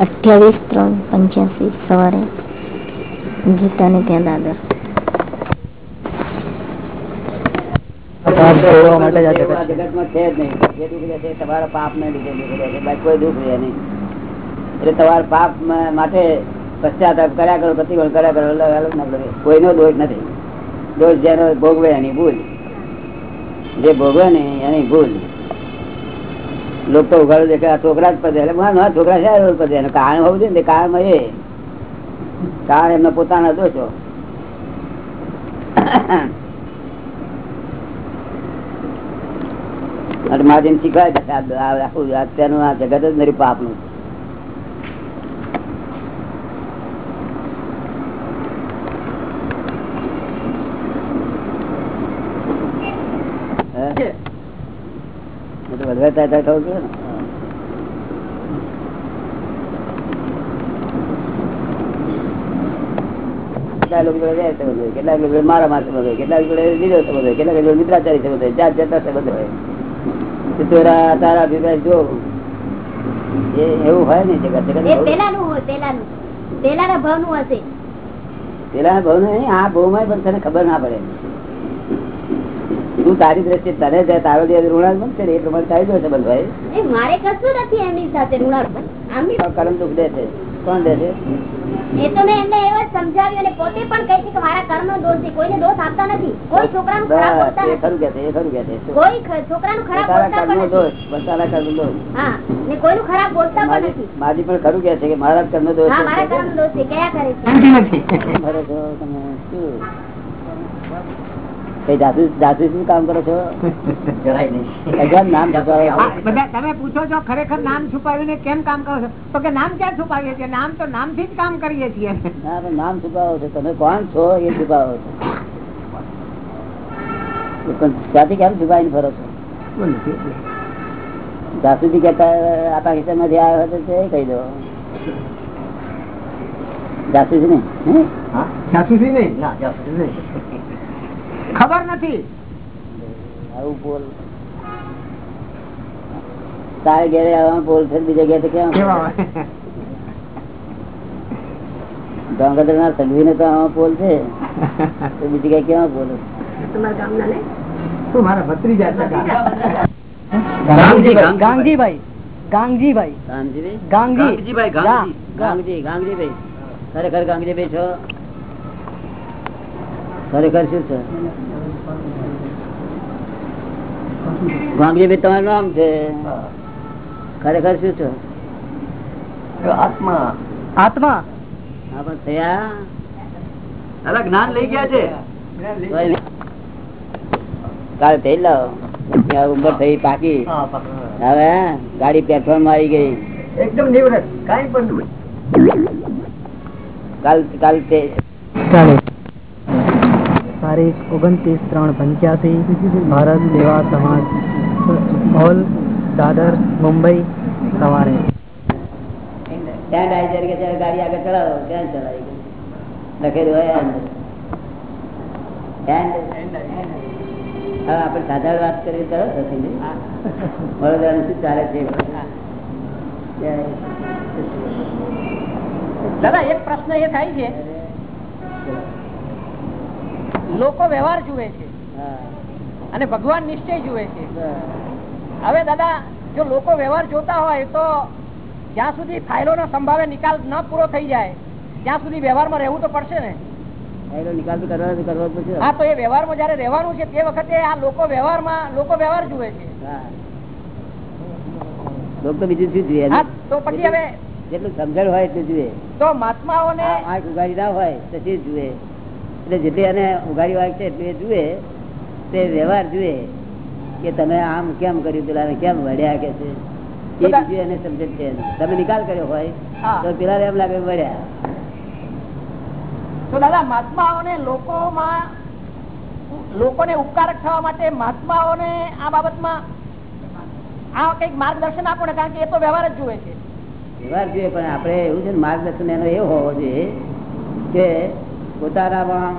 અઠ્યાવીસ ત્રણ પંચ્યાસી સવારે ગીતાને ત્યાં દાદર. તમારા પાપ ને લીધે કોઈ દુઃખ રહે નહીં. એટલે તમારા પાપ માટે પશ્ચાતાપ કર્યા કરો પ્રતિબંધ કર્યા કરો અલગ અલગ ના કરે. કોઈનો દોષ નથી. દોષ જેનો ભોગવે એની ભૂલ. જે ભોગવે ને એની ભૂલ. લોકો ઉઘાડું દેખે છોકરા જ પદે એટલે છોકરા છે પદે કારણ હોવું જોઈએ ને કારણ એ કારણ એમનો પોતાના દોષો મારી શીખવાય અત્યારનું આ જગત જ નથી પાપનું વધારે થવું જોઈએ કેટલાક લોકો કેટલાક લોકો કેટલાક મિત્રાચારી બધો? જાત જતા છે હોય તારા તારા અભિપ્રાય જો એવું હોય ને જગત? ભાવનું હશે. પેલા ભાવનું આ ભાવમાં પણ તને ખબર ના પડે. તું તારી દ્રષ્ટિ તને જાય તારો જે ઋણાલ બનશે એ પ્રમાણે ચાલી જશે બંધ ભાઈ મારે કશું નથી એમની સાથે ઋણાલ કરમ દુઃખ દે છે. કોણ દે છે? એ તો મેં એમને એવો સમજાવ્યું અને પોતે પણ કહે છે કે મારા કર્મ નો દોષ છે કોઈને દોષ આપતા નથી. કોઈ છોકરાનું ખરાબ બોલતા નથી. ખરું કે છે એ ખરું કે છે. કોઈ છોકરાનું ખરાબ બોલતા પણ દોષ નથી કર્મ દોષ. હા ને કોઈનું ખરાબ બોલતા પણ નથી. માજી પણ ખરું કે છે કે મારા કર્મ દોષ હા મારા કર્મ દોષ છે કયા કરે છે? મારે તો તમે શું કઈ જાસૂસ જાસૂસનું કામ કરો છો? નામ તમે પૂછો છો ખરેખર નામ છુપાવીને કેમ કામ કરો છો? તો કે નામ ક્યાં છુપાવીએ છીએ? નામ તો નામથી જ કામ કરીએ છીએ. નામ છુપાવો છો. તમે કોણ છો એ છુપાવો છો. ત્યાંથી કેમ છુપાવીને ફરો છો? જાસૂસી કેતા આ પાકિસ્તાનમાંથી આવ્યો હતો તે કહી દો. જાસૂસી નહીં જાસૂસી નહીં? જાસૂસી નહીં. ખબર નથી. આવું બોલ. તારે ઘેરે આવા બોલ છે બીજા ઘેર કેમ? ગાંગદર ના સંઘવી ને તો આવા બોલ છે. તો બીજી કઈ કેવા બોલ? શું મારા ભત્રીજા ગાંગજીભાઈ. ગાંગજીભાઈ. ગાંધીભાઈ ગાંગજી. ગાંગજી ગાંગજીભાઈ. ખરેખર ગાંગજીભાઈ છો? ખરેખર શું છે? ગાંગજીભાઈ તમારું નામ છે. ખરેખર શું છો? આત્મા. આત્મા? થયા? જ્ઞાન લઈ ગયા છે. કાલે થઈ લાવો. ઉંમર થઈ પાકી. હવે ગાડી પ્લેટફોર્મ આવી ગઈ. એકદમ નિવૃત્ત. કઈ પણ કાલ કાલ તે તારીખ ઓગણત્રીસ ત્રણ પંચ્યાસી, ભારત સેવા સમાજ હોલ, દાદર, મુંબઈ, સવારે. ત્યાં સાધારણ વાત કરીએ તરત હતી વડોદરાનું શું ચાલે છે દાદા, એક પ્રશ્ન એ થાય છે. લોકો વ્યવહાર જુએ છે. અને ભગવાન નિશ્ચય જુએ છે. હવે દાદા જો લોકો વ્યવહાર જોતા હોય તો જ્યાં સુધી ફાઇલો સંભાવે નિકાલ ન પૂરો થઈ જાય ત્યાં સુધી વ્યવહારમાં રહેવું તો પડશે ને? નિકાલ તો કરવાનો કરવો પડશે હા તો એ વ્યવહારમાં જયારે રહેવાનું છે તે વખતે આ લોકો વ્યવહારમાં લોકો વ્યવહાર જુએ છે. હા. તો બીજું શું જોઈએ તો પછી હવે જેટલું સમજણ હોય એટલું જુએ. તો મહાત્માઓને ઉગાડી ના હોય તો તે જુએ. એટલે જેટલી એને ઉગાડી વાંક છે એટલું જુએ તે વ્યવહાર જુએ કે તમે આમ કેમ કર્યું પેલા કેમ વળ્યા કે છે? એ બીજું એને સમજે છે તમે નિકાલ કર્યો હોય તો પેલા એમ લાગે વળ્યા. તો દાદા મહાત્માઓને લોકોમાં લોકોને ઉપકારક થવા માટે મહાત્માઓને આ બાબતમાં આ કંઈક માર્ગદર્શન આપો ને કારણ કે એ તો વ્યવહાર જ જુએ છે. વ્યવહાર જોઈએ પણ આપણે એવું છે ને માર્ગદર્શન એનો એવો હોવો જોઈએ કે પોતાનામાં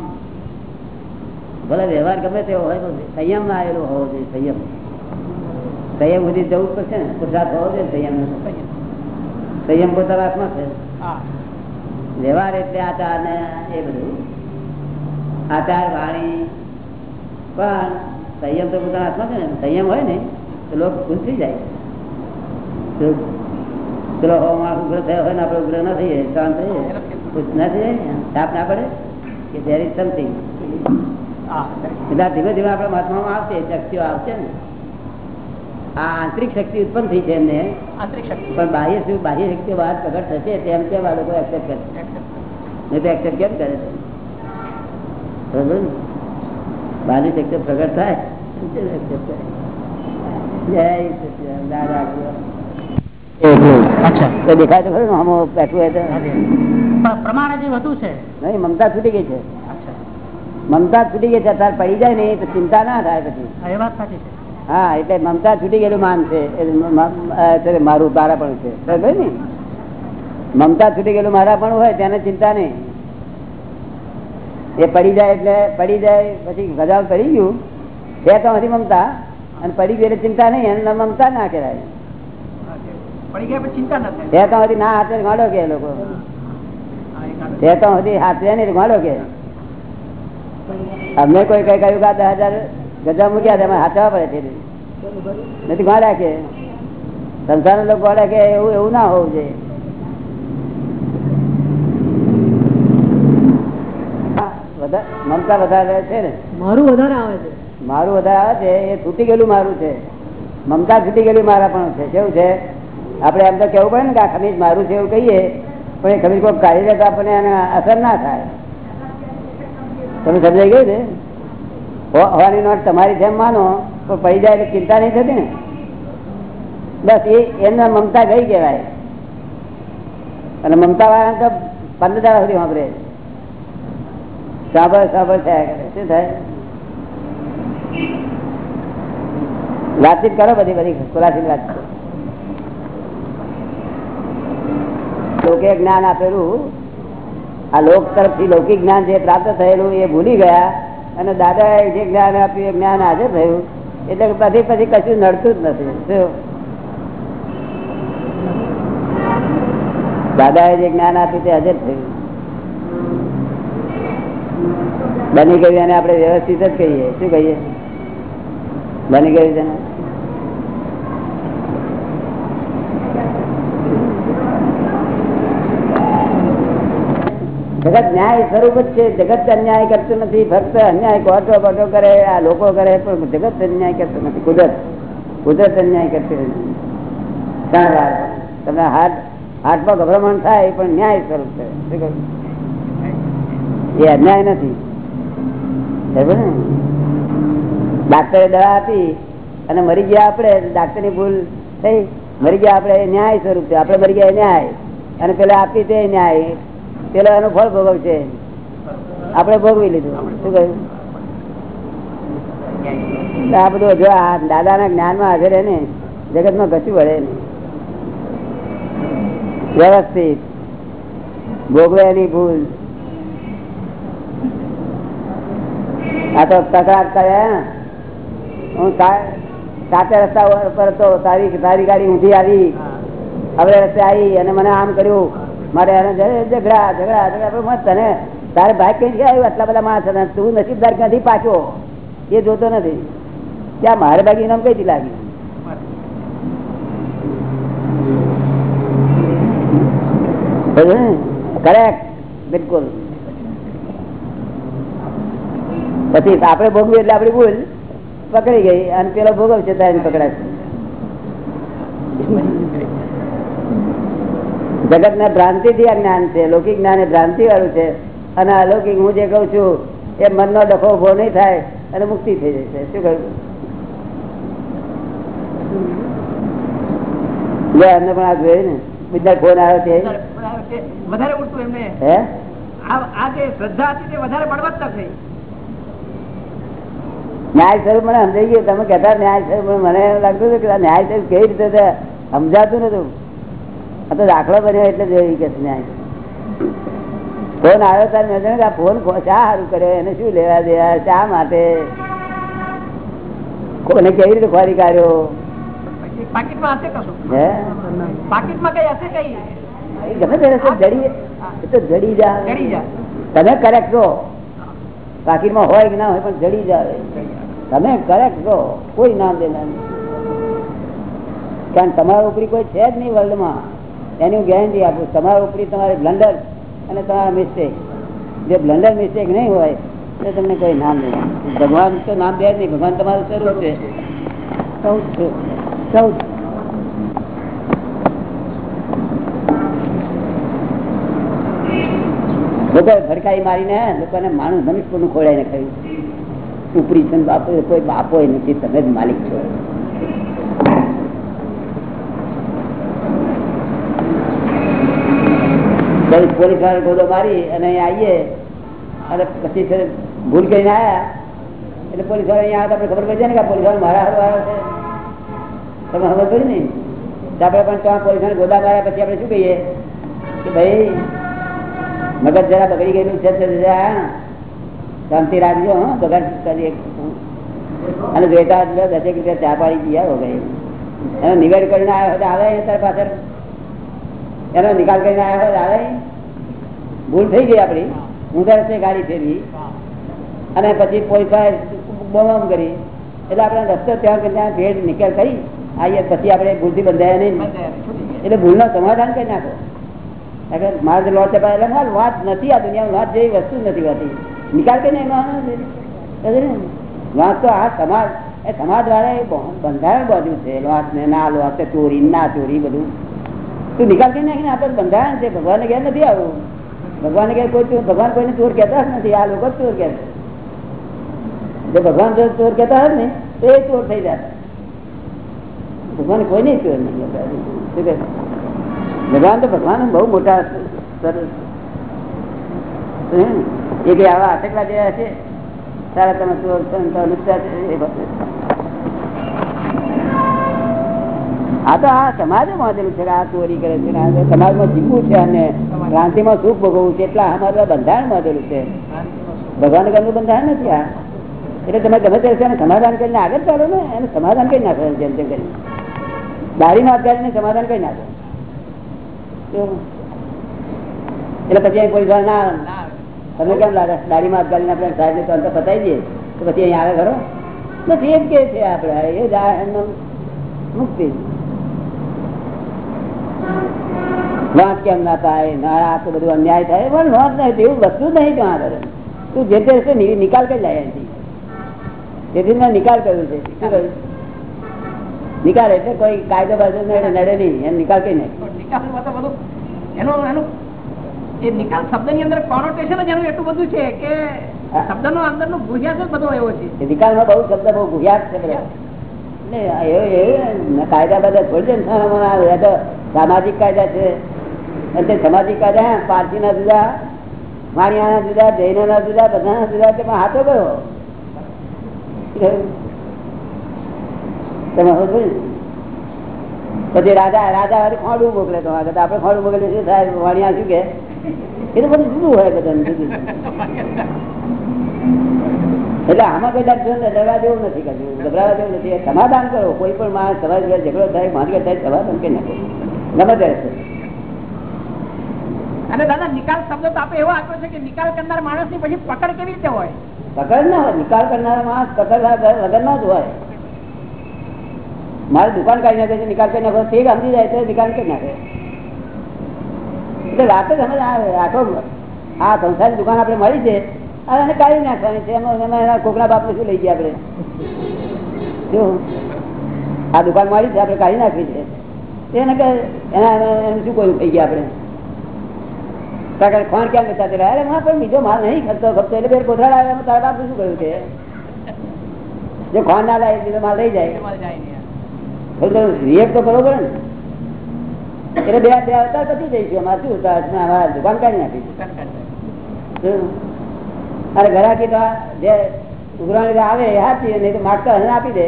ભલે વ્યવહાર ગમે તેવો હોય તો સંયમ ના આવેલો હોવો જોઈએ સંયમ. સંયમ સુધી જવું જ પડશે ને. પુરુષાર્થ હોવો જોઈએ સંયમ સંયમ પોતાના હાથમાં છે. હા. વ્યવહાર એટલે આચાર ને એ બધું. આચાર વાણી. પણ સંયમ તો પોતાના હાથમાં છે ને. સંયમ હોય ને તો લોકો ખુશ થઈ જાય. તો પેલો હો માણસ ઉગ્ર થયો હોય ને આપણે ઉગ્ર ના થઈએ શાંત થઈએ. ખુશ ના થઈ જાય ને? તાપ ના પડે. કે ધેર ઇઝ સમથિંગ બધા ધીમે ધીમે આપણા મહાત્મામાં આવશે શક્તિઓ આવશે ને. આ આંતરિક શક્તિ ઉત્પન્ન થઈ છે એમને. આંતરિક શક્તિ. પણ બાહ્ય શું? બાહ્ય શક્તિ બહાર પ્રગટ થશે તેમ કેમ આ લોકો એક્સેપ્ટ કરે? નહીં તો એક્સેપ્ટ કેમ કરે? છે બરોબર ને? બહારની શક્તિ પ્રગટ થાય. કરે? જય સચિદાનંદ, દાદા. અચ્છા. તો દેખાય તો ખરું આમાં બેઠું હોય તો. પ્રમાણ હજી વધુ છે. નહીં મમતા છૂટી ગઈ છે. મમતા છૂટી ગઈ છે અત્યારે પડી જાય ને તો ચિંતા ના થાય પછી. એ વાત સાચી છે. હા એટલે મમતા છૂટી ગયેલું માન છે મારું તારા પણ છે. બરાબર ને? મમતા છૂટી ગયેલું મારા પણ હોય તેને ચિંતા નહીં. એ પડી જાય એટલે પડી જાય પછી ગજાવ પડી ગયું. છે તો નથી મમતા અને પડી ગયું એટલે ચિંતા નહીં એને મમતા ના કહેવાય. પડી ગયા ચિંતા ન થાય. છે તો ના હાથે ગાડો કે લોકો. હા, એ તો હજી હાથે નહીં ગાડો કે. અમને કોઈ કઈ કહ્યું કે દસ હજાર ગજા મૂક્યા તમે હાથવા પડે છે. નથી ગાડા કે. સંસાર લોકો ગાડા કે એવું એવું ના હોવું જોઈએ. મમતા વધારે છે ને. મારું વધારે આવે છે. મારું વધારે આવે છે એ છૂટી ગયેલું મારું છે. મમતા છૂટી ગયેલી મારા પણ છે. કેવું છે? આપણે એમ તો કેવું પડે ને કે આ ખમીજ મારું છે એવું કહીએ. પણ એ ખમીજ કોઈ દે આપણને એને અસર ના થાય. તમે સમજાઈ ગયું ને? હોવાની નોટ તમારી જેમ માનો તો પડી જાય એટલે ચિંતા નહીં થતી ને? બસ એ એમના મમતા ગઈ કહેવાય. અને મમતા વાળા તો પંદર દાડા સુધી વાપરે. સાંભળ સાંભળ થયા કરે. શું થાય? વાતચીત કરો બધી બધી ખુલાસી વાતચીત લોકે જ્ઞાન આપેલું, આ લોક તરફથી લૌકિક જ્ઞાન જે પ્રાપ્ત થયેલું એ ભૂલી ગયા અને દાદાએ જે જ્ઞાન આપ્યું એ જ્ઞાન આજે થયું. એટલે પછી પછી કશું નડતું જ નથી? દાદાએ જે જ્ઞાન આપ્યું તે હાજર થયું. બની ગયું એને આપણે વ્યવસ્થિત જ કહીએ. શું કહીએ? બની ગયું છે ને જગત ન્યાય સ્વરૂપ જ છે. જગત અન્યાય કરતું નથી, ફક્ત અન્યાય કોટો બટો કરે, આ લોકો કરે, પણ જગત અન્યાય કરતું નથી. કુદરત કુદરત અન્યાય કરતી. તમને હાથ, હાથમાં ગભરામણ થાય, પણ ન્યાય સ્વરૂપ છે. એ અન્યાય નથી. ડાક્ટરે દવા આપી અને મરી ગયા આપણે ડાક્ટરની ભૂલ થઈ. મરી ગયા આપણે ન્યાય સ્વરૂપ છે. આપણે મરી ગયા ન્યાય. અને પેલા આપી તે ન્યાય. પેલો એનું ફળ ભોગવશે આપડે ભોગવી લીધું. શું કહ્યું? આ બધું જો આ દાદાના જ્ઞાનમાં હાજર રહે ને, જગતમાં કશું વળે નહીં વ્યવસ્થિત. ભોગવે એની ભૂલ. આ તો તકરાર કર્યા હું સાચા રસ્તા પર હતો તારી તારી ગાડી ઊંધી આવી. હવે રસ્તે આવી અને મને આમ કર્યું. મારે એને ઝઘડા ઝઘડા ઝઘડા તને તારે ભાઈ કઈ આવ્યું આટલા બધા માણસ તું નસીબદાર ક્યાંથી પાછો? એ જોતો નથી. ત્યાં મારે બાકી ઇનામ કઈથી લાગી? કરેક્ટ બિલકુલ. પછી આપણે ભોગવીએ એટલે આપડી ભૂલ પકડી ગઈ અને પેલો ભોગવશે ત્યારે પકડાશે. જગત ને ભ્રાંતિ થી આ જ્ઞાન છે. લૌકિક જ્ઞાન એ ભ્રાંતિ વાળું છે. અને અલૌકિક હું જે કઉ છું એ મનનો ડખો ઊભો નહીં થાય અને મુક્તિ થઈ જશે શું કહ્યું? એમને પણ આ જોયું ને બીજા ફોન આવ્યો તે વધારે ઉડતું એમને. હે? આ આ જે શ્રદ્ધા હતી તે વધારે બળવત્તર થઈ. ન્યાય સ્વરૂપ મને સમજાઈ ગયું. તમે કહેતા ન્યાય સ્વરૂપ મને એમ લાગતું હતું કે ન્યાય સ્વરૂપ કેવી રીતે સમજાતું નતું. તો દાખલો બન્યો એટલે જોઈ કે ફોન આવ્યો ત્યારે મેં આ ફોન શા સારું કર્યો? એને શું લેવા દેવા? શા માટે? કોને કેવી રીતે ખોરી કાઢ્યો? પાકીટમાં હશે કશું? હે? પાકીટમાં કઈ હશે કઈ? ગમે તે રસ્તે જડી તો જડી જાય. તમે કરેક્ટ છો. પાકીટમાં હોય કે ના હોય પણ જડી જાય. તમે કરેક્ટ છો. કોઈ ના દેના કારણ તમારા ઉપરી કોઈ છે જ નહીં વર્લ્ડમાં એની હું ગેરંટી આપું. તમારા ઉપરી તમારે બ્લન્ડર અને તમારા મિસ્ટેક જે બ્લન્ડર મિસ્ટેક નહીં હોય તો તમને કોઈ નામ નહીં. ભગવાન તો નામ દે નહીં. ભગવાન તમારું સ્વરૂપ છે. છે. લોકો ભડકાઈ મારીને લોકોને માણસ મનુષ્યનું ખોડાઈને ખાયું. ઉપરી છે બાપો કોઈ બાપો નથી. તમે જ માલિક છો. પછી પોલીસવાળા ગોદો મારી અને અહીંયા આવીએ. અને પછી ભૂલ કરીને આવ્યા એટલે પોલીસવાળા અહીંયા આવે આપણે ખબર પડી જાય ને કે પોલીસવાળા મારા હારું આવ્યો છે. તમે ખબર પડી ને? આપણે પણ ત્યાં પોલીસવાળા ગોદા માર્યા પછી આપણે શું કહીએ? કે ભાઈ, મગજ જરા બગડી ગયેલું છે શાંતિ રાખજો, હા, બગાડ કરીએ અને જોઈતા દસેક રૂપિયા ચા પાડી ગયા હો ગઈ એનો નિવેડ કરીને આવ્યો આવે ત્યારે પાછળ એનો નિકાલ કરીને આવ્યો હોય ભૂલ થઈ ગઈ આપડી. ઊંધા રસ્તે ગાડી ફેરવી. અને પછી પોલીસ બોમ કરી. એટલે આપણે રસ્તો ત્યાં કરીને ત્યાં નિકાલ કરી. આવીએ પછી આપણે ભૂલથી બંધાયા નહીં. એટલે ભૂલનો સમાધાન કરી નાખો. એટલે મારે લોટ ચપાય એટલે મારે વાત નથી આ દુનિયામાં. વાત જેવી વસ્તુ નથી હોતી. નિકાલ કરીને એમાં વાત તો આ સમાજ એ સમાજ વાળા એ બંધારણ બાજુ છે. લોટ ને ના લોટ ચોરી, ના ચોરી બધું. તું નિકાલ કરી નાખીને આપણે બંધારણ છે. ભગવાન ઘેર નથી આવું. ભગવાન ઘેર કોઈ ભગવાન કોઈને ચોર કહેતા નથી. આ લોકો ચોર કહે જો ભગવાન ચોર કહેતા હોય ને, તો એ ચોર થઈ જાય. ભગવાન કોઈ નહીં ચોર નહીં કહેતા. ભગવાન તો ભગવાન બહુ મોટા. એ કઈ આવા આટકલા જેવા છે. સારા તમે ચોર છો ને આ તો આ સમાજ વાંધેલું છે આ ચોરી કરે છે સમાજમાં જીવવું છે અને ક્રાંતિમાં સુખ ભોગવવું છે એટલે અમારું બંધારણ બાંધેલું છે. ભગવાન ઘરનું બંધારણ નથી આ. એટલે તમે ગમે તે સમાધાન કરીને આગળ ચાલો ને, એને સમાધાન કરી નાખો જેમ તેમ કરી દાઢીમાં અત્યારે સમાધાન કરી નાખો. એટલે પછી અહીં ઘર ના, તમને કેમ લાગે? દાઢીમાં અટકાલીને આપણે સાહેબ તો અંતર પતાવી દઈએ. તો પછી અહીંયા આવે ખરો? નથી એમ કે છે આપણે. એ જ મુક્તિ. નોંધ કેમ ના થાય? ના આ તો બધું અન્યાય થાય. પણ નોંધ નહીં એવું વસ્તુ નહીં ત્યાં આગળ તું જે તે નિકાલ કરી એનાથી. તેથી મેં નિકાલ કર્યો છે. શું કહ્યું નિકાલ એટલે કોઈ કાયદો બાજુ નડે નહીં. એમ નિકાલ કઈ નહીં નિકાલમાં તો બધું. એનું એનું એ નિકાલ શબ્દની અંદર કોનોટેશન જ એનું એટલું બધું છે કે શબ્દનો અંદરનો ગુહ્યાસ જ બધો એવો છે. નિકાલમાં બહુ શબ્દ બહુ ગુહ્યાત છે કાયદા બધા છોડી દે તો સામાજિક કાયદા છે. અને તે સામાજિક પારસી ના જુદા, વાણિયાના જુદા, જૈનોના જુદા, બધાના જુદા તેમાં હાથો ગયો. તમે ને? પછી રાજા રાજા વાળી ખોડું મોકલે તો આગળ. આપણે ખોડું મોકલે શું થાય વાણિયા શું કે એ તો બધું જુદું હોય બધાને, જુદું એટલે આમાં કોઈ ડરવા જેવું નથી કર્યું, ગભરાવા જેવું નથી. સમાધાન કરો, કોઈ પણ માણસ સમાજ ઝઘડો થાય મારી થાય, સમાધાન કે નાખો ગમે તે રસ્તે. અને દાદા, નિકાલ શબ્દ તો આપણે એવો આપ્યો છે કે નિકાલ કરનાર માણસની પછી પકડ કેવી રીતે હોય? પકડ ના હોય. નિકાલ કરનાર માણસ પકડ વગર ના જ હોય મારે દુકાન કાઢી નાખે છે, નિકાલ કરી નાખો, તે સમજી જાય તો નિકાલ કરી નાખે. એટલે રાતે સમજ આવે આખો આ સંસારની દુકાન આપણે મળી છે હવે એને કાઢી નાખવાની છે. એમાં એમાં કોકના બાપને શું લઈ ગયા આપણે? શું? આ દુકાન મળી છે, આપણે કાઢી નાખી છે. એના એના- શું કોઈ થઈ ગયા આપણે? કારણ કે ખોણ ક્યાં વેચાતી રહે? અરે પણ બીજો માલ નહીં ખર્ચો ખર્ચો એટલે બે કોથળા આવે તારા બાપુ શું કહ્યું છે? જો કોણ ના લાવે બીજો માલ લઈ જાય. રિએક્ટ તો કરવો પડે ને. એટલે બે બે અવતાર પછી જઈશું અમારે શું અમારા દુકાન કાઢી નાખીશું અરે ઘરાકી તો જે ઉઘરાણી આવે એ હાથી નહીં તો માટકા એને આપી દે.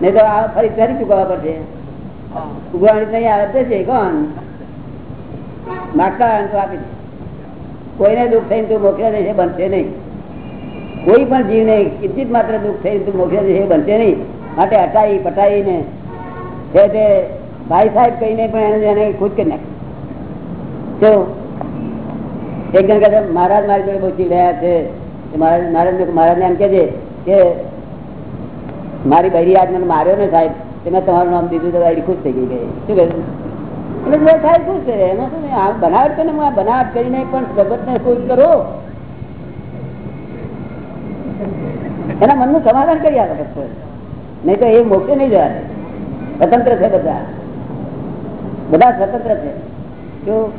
નહીં તો આ ફરી ફરી ચૂકવવા પડશે. ઉઘરાણી નહીં આવે તો છે કોણ? કોઈને દુઃખ થઈને તું મોકલ્યા જશે બનશે નહીં. કોઈ પણ જીવને કિંચિત માત્ર દુઃખ થઈને તું મોકલ્યા જશે બનશે નહીં. માટે હટાવી પટાવીને છે તે ભાઈ સાહેબ કહીને પણ એને એને ખુદ કરી નાખે. તો એક જણ કહેતા મહારાજ મારી જોડે બહુ રહ્યા છે. મહારાજ મહારાજ મહારાજને એમ કહેજે કે, મારી બૈરી આજ મને માર્યો ને સાહેબ, તે તમારું નામ દીધું તો ખુશ થઈ ગઈ. ગઈ શું કહ્યું એટલે જો થાય શું છે? એમાં શું આ બનાવટ કરીને હું આ બનાવટ કરીને પણ જગતને ખુશ કરો. એના મનનું સમાધાન કરી આપે પછી નહીં તો એ મોક્ષે નહીં જવા સ્વતંત્ર છે બધા. બધા સ્વતંત્ર છે. જો,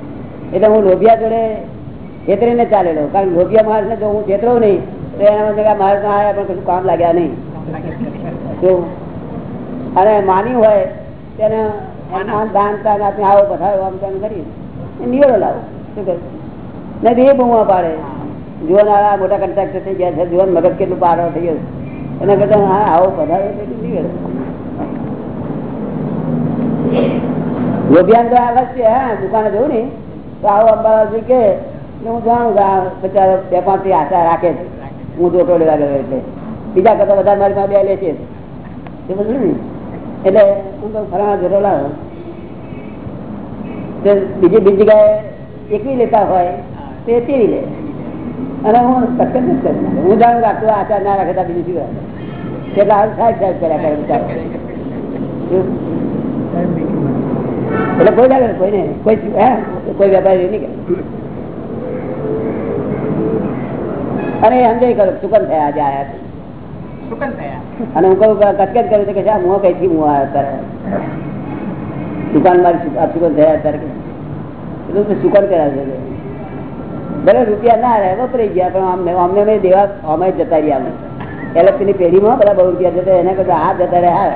એટલે હું લોભિયા જોડે છેતરીને ચાલેલો. કારણ લોભિયા માણસ ને જો હું છેતરો નહીં, તો એના મને માણસ આવ્યા પણ કશું કામ લાગ્યા નહીં. જો, અને માની હોય તેને દાન મગજ કેટલું પારો થઈ ગયો એના કરતા હા, આવો પધારો. નિવેડો લોભિયાન તો છે, હા, દુકાને જવું ને. તો આવો અંબાજી કે હું જાણું કે આ બે પાંચ આશા રાખે છે. હું જોટો લેવા ગયો એટલે. બીજા કરતા વધારે મારી પાસે બે લે છે. ને એટલે હું તો ફરવા જરો બીજી બીજી જગ્યાએ એકવી લેતા હોય, તે તેવી લે. અને હું કટકટ જ કરી હું જાણું કે આચાર ના રાખે તો બીજું શું? કેટલા હાલ સાહેબ સાહેબ કર્યા કરે બિચારો. એટલે કોઈ લાગે કોઈ નહીં કોઈ કોઈ વેપારી નહીં કરે. અને સમજાય કરો સુકન થયા આજે આયા અને હું કહું કચકચ કર્યું કે છે મોં કઈથી મોં આવ્યો ત્યારે દુકાન મારી સુ- આ સુકન થયા ત્યારે એટલું તો સુકન કર્યા છે ભલે રૂપિયા ના રહે, વપરાઈ ગયા, પણ અમને અમને અમે દેવા અમે જતા રહ્યા અમે. એલએફસી ની પેઢીમાં બધા બહુ રૂપિયા જતા એના કરતા હાથ જતા રહ્યા.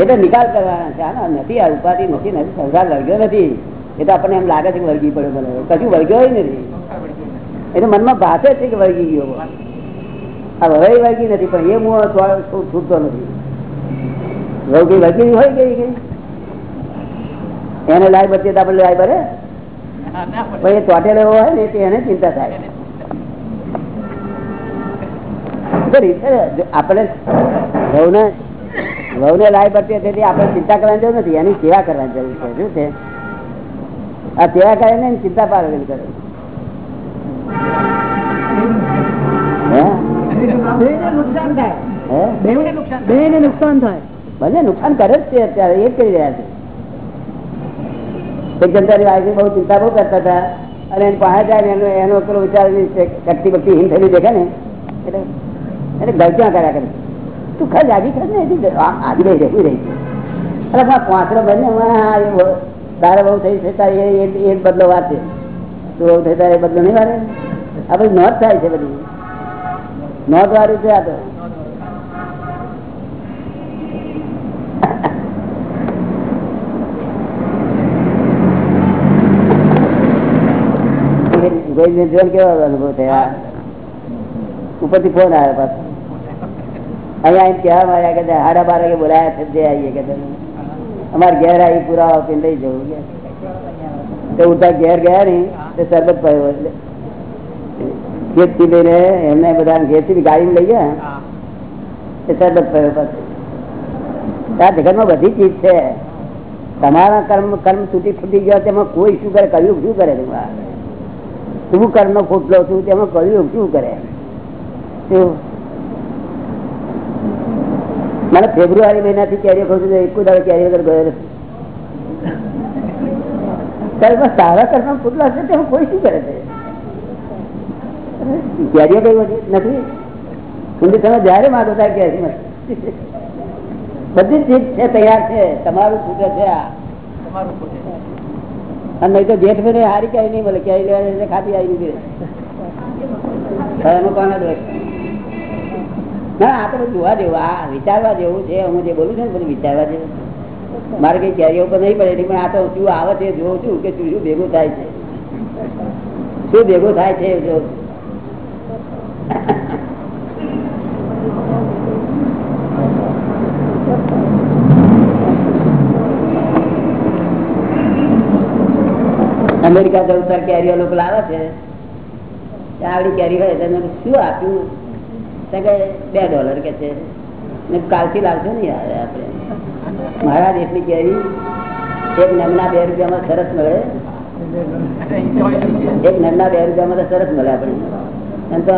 એટલે નિકાલ કરવાના છે, આના નથી, આ ઉપાધિ નથી નથી, સંસાર વળગ્યો નથી. એ તો આપણને એમ લાગે છે કે વળગી પડ્યો કશું વળગ્યો નથી. એ તો મનમાં ભાષે છે કે વળગી ગયો આ વળી વળગી નથી, પણ એ મું છૂટતો નથી. વળગી વળગી હોય ગઈ કઈ? એને લાઈ બચે આપણે લાઈ ભરે પણ એ ચોટેલો એવો હોય ને એને ચિંતા થાય. આપણે વહુને વહુને લાઈ બચે તેથી આપણે ચિંતા કરવાની જરૂર નથી, એની સેવા કરવાની જરૂર છે. શું છે? આ સેવા કરે ને એની ચિંતા પાડવાની કરે. ભલે નુકસાન કરે જ છે અત્યારે એ કરી રહ્યા છે. એક જનતાની વાઈફે બહુ ચિંતા બહુ કરતા હતા. અને એને પાસે જાય એનો એનો પેલો વિચાર શક્તિ ભક્તિ હિમ થયેલી દેખે ને એટલે એને ગલત્યા કર્યા કરે? તું ખાઈ જાગી ખર ને આજી રહી રહેવું રહી અરે પાંચરો બને તારે બહુ થઈ છે તારે એ બદલો વાત છે. તું બહુ થઈ તારે બદલો નહીં વારે આ બધી નોંધ થાય છે બધી. નોંધ વાળું છે આ તો. ફોન આવ્યો પાછો. અહીંયા આવીને કહેવા માર્યા કે સાડા બાર વાગે જે આવીએ કે અમારે ઘેર આવી પુરાવા લઈ જવું. કે ઉતા ઘેર ગયા ને તે શરબત પડ્યો એટલે. ખેતથી લઈને એમને બધા ઘેરથી ગાડી લઈ ગયા. એ આ જગતમાં બધી ચીજ છે. તમારા કર્મ કર્મ તૂટી ફૂટી ગયો તેમાં કોઈ શું કરે કર્યું શું કરે તું કર્મ ફૂટલો છું તેમાં કર્યું શું કરે? શું? મને ફેબ્રુઆરી મહિનાથી કેરી ખોટું છું એક દાડો કેરી વગર ગયો ત્યારે બસ કર્મ ફૂટલા છે તેમાં કોઈ શું કરે છે? કેરીઓ કઈ નથી? તમે જયારે માગો ત્યારે કેરી બધી ચીજ છે તૈયાર છે. તમારું છૂટે છે આ. તમારું અને નહીં તો જેઠ ભાઈ હારી ક્યાંય નહીં મળે. ક્યાંય લેવા ખાતી આવી ગઈ. એમાં કોને દોષ ના આ તો જોવા જેવું. આ વિચારવા જેવું છે. હું જે બોલું છું ને બધું વિચારવા જેવું મારે કઈ કેરીઓ પર નહીં પડે. પણ આ તો શું આવે છે જોઉં છું કે શું શું ભેગું થાય છે. શું ભેગું થાય છે જોઉં છું. અમેરિકા જવું તાર કેરીઓ લોકો લાવે છે. આવડી કેરી હોય તો શું આપ્યું? કે બે ડોલર કે છે. ને કાલથી લાવશો નહીં આવે આપણે. મારા દેશની કેરી એક નમના બે રૂપિયામાં સરસ મળે. એક નમના બે રૂપિયામાં સરસ મળે આપણે અને તો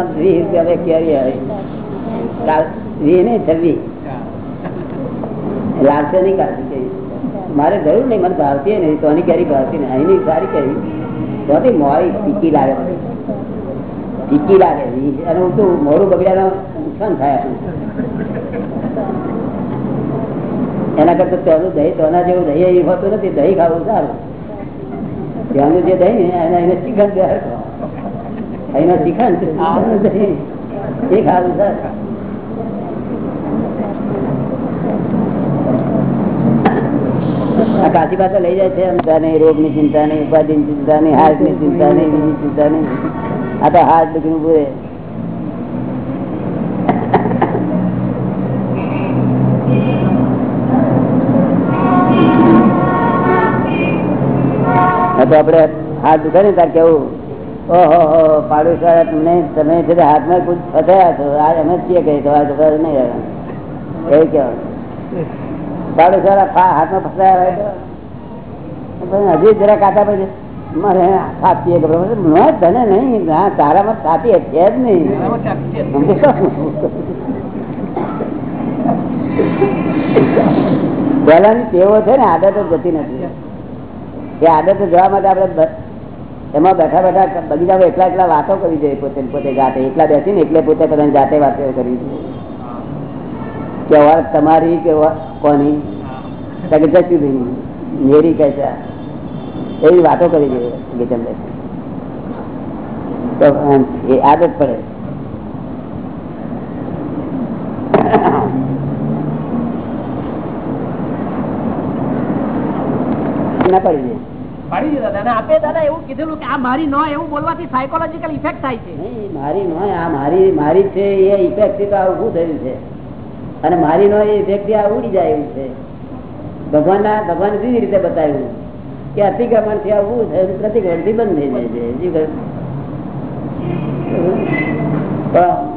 કેરી આવે? વીસ નહીં, છવ્વીસ. લાગશે મારે જરૂર નહીં, મને ભાવતી નહીં, તો એની કેરી ભાવતી નહીં. અહીંની સારી કેરી તો મોડી ટીકી લાગે ટીકી લાગે. અને હું તો મોડું બગડ્યા નુકસાન થાય એના કરતા ત્યાંનું દહીં તોના જેવું દહીં એવું હોતું નથી. દહીં ખાવું સારું. ત્યાંનું જે દહીં ને એને એને ચિકન બહાર ખાઓ અહીંના શ્રીખંડ ત્યાંનું દહીં એ ખાવું સારું આ પાસે લઈ જાય છે રોગની ચિંતા નહીં ઉપાધિ ની ચિંતા નહીં હાર્ટની ચિંતા નહીં ચિંતા નહીં. આ તો હાર્ટ દુખી તો આપડે હાથ દુખે ને ત્યાં કેવું? ઓહો હો પાડોશ વાળા, તમને, તમે છે હાથમાં કુછ ફસાયા છો? આ અમે છીએ કઈ તમારે તો નહીં આવે. એવું કેવું પાડોશ વાળા હાથમાં ફસાયા હજી જરા કાતા પછી મારે છે. તને નહીં. ના, તારામાં સાચી છે જ નહીં? પહેલાની ટેવો છે ને, આદતો જતી નથી. એ આદતો જવા માટે આપણે બ- એમાં બેઠા બેઠા બગીચામાં એકલા એકલા વાતો કરવી જોઈએ પોતે પોતે જાતે. એકલા બેસીને એટલે પોતે પોતાની જાતે વાતો કરવી જોઈએ કે વાત તમારી કે કોની? કે જતી રહી. મેરી કહેતા એવી વાતો કરી જોઈએ બગીચા બેસી એ આદત પડે. ના પડી જાય અને મારી ન ઇફેક્ટ મારી છે આ ઉભું થયું છે. ઉડી જાય એવું છે. ભગવાન ના ભગવાન કેવી રીતે બતાવ્યું? કે અતિક્રમણથી આ થયું પ્રતિક્રમણથી બંધ થઈ જાય છે.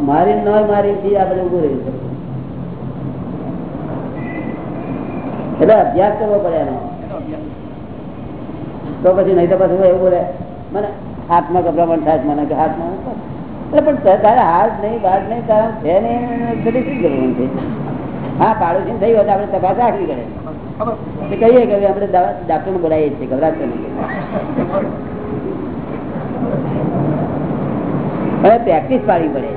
મારી ન મારી થી આ ઉભું રહ્યું છે એટલે અભ્યાસ કરવો પડે એનો. તો પછી નહીં તો પાછું એવું બોલે મને હાથમાં ગભરામણ થાય મને કે હાથમાં એટલે પણ. તારે- હાથ નહીં બાદ નહીં તારા છે નહીં બધી શું ગભરામણ થઈ હા પાડોશી થઈ હોય તો આપણે તપાસ રાખવી પડે. કહીએ કે આપણે ડાક્ટરને બોલાવીએ છીએ ગભરાતો નહીં. હવે પ્રેક્ટિસ પાડવી પડે.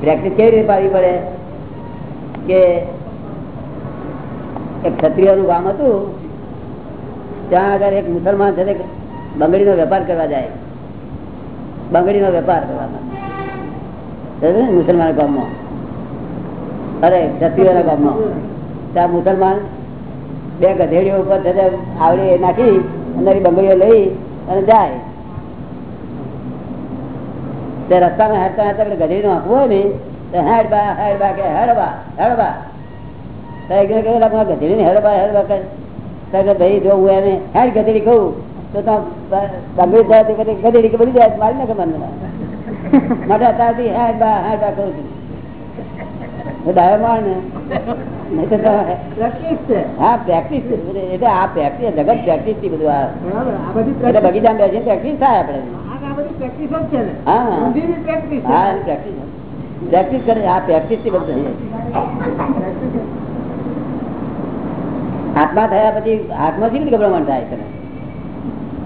પ્રેક્ટિસ કેવી રીતે પાડવી પડે? કે એક ક્ષત્રિયનું ગામ હતું ત્યાં આગળ એક મુસલમાન છે બંગડી બંગડીનો વેપાર કરવા જાય. બંગડીનો વેપાર કરવા સમજ્યો ને? મુસલમાન ગામમાં? અરે ક્ષત્રિયોના ગામમાં. ત્યાં મુસલમાન બે ગધેડીઓ ઉપર છે આવડી નાખી અંદર બંગડીઓ લઈ અને જાય. તે રસ્તામાં હેરતા હેરતા ગધેડીનો આપવું હોય ને તો હેડ બા કે હેડબા હેડબા તો એક જણ કહે "લા, ગધેડીને હેડ બા કહે. ભાઈ જો હું એને હેડ ગધેડી કહું. તો ગધેડી કે બધી જાય મારી નાખે મને. માટે અત્યારથી હેડ બા હેડ બા કહું છું. ડાયો માર ને. હા પ્રેક્ટિસ એટલે આ પ્રેક્ટિસ જગત પ્રેક્ટિસથી બધું આ. એટલે બગીચામાં બેસીને પ્રેક્ટિસ થાય આપણે. જ છે પ્રેક્ટિસ પ્રેક્ટિસ કરે. આ પ્રેક્ટિસથી બધું. હાથમાં થયા પછી આત્મા કેવી ગભરામણ થાય તને